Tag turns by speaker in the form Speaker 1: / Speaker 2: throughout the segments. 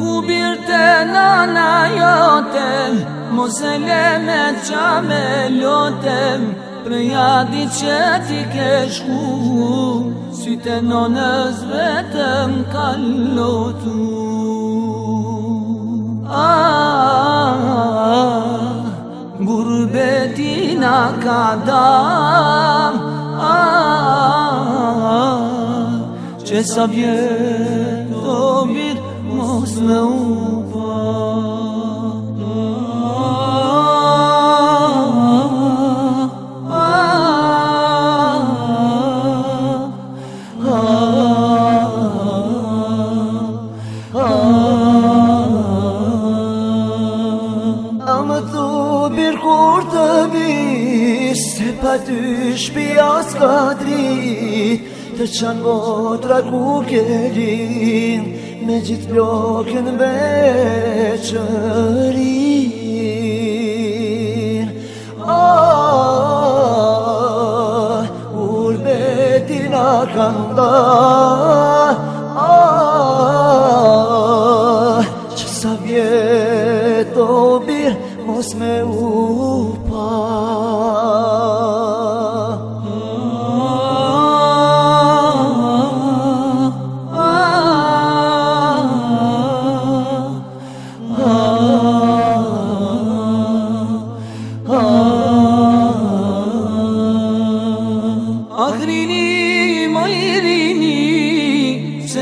Speaker 1: hubirte na nana jote Mosele me qa me lotem Preja di që ti ke shku Si të në nëzve ka lotu kalotu A, gurbeti na ka da A, vjetë të
Speaker 2: bitë Os naupa ah ah ah ah amo tu
Speaker 3: por cor talvez te pas du Të qanë botra ku kjerin Me gjithë pjokën veçërin Ah, urbeti na kanë da Ah, që sa vjetë o birë Mos me vërë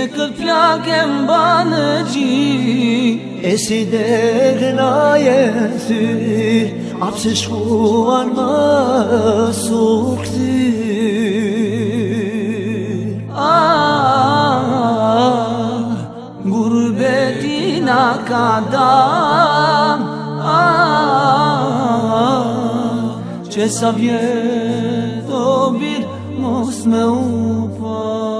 Speaker 3: këtë plakë e mba në gji E si dhe gënaje në thyr Apë se shkuar më su këty A,
Speaker 1: gurbeti në ka dam A, që sa vjetë o birë mos
Speaker 2: me u pa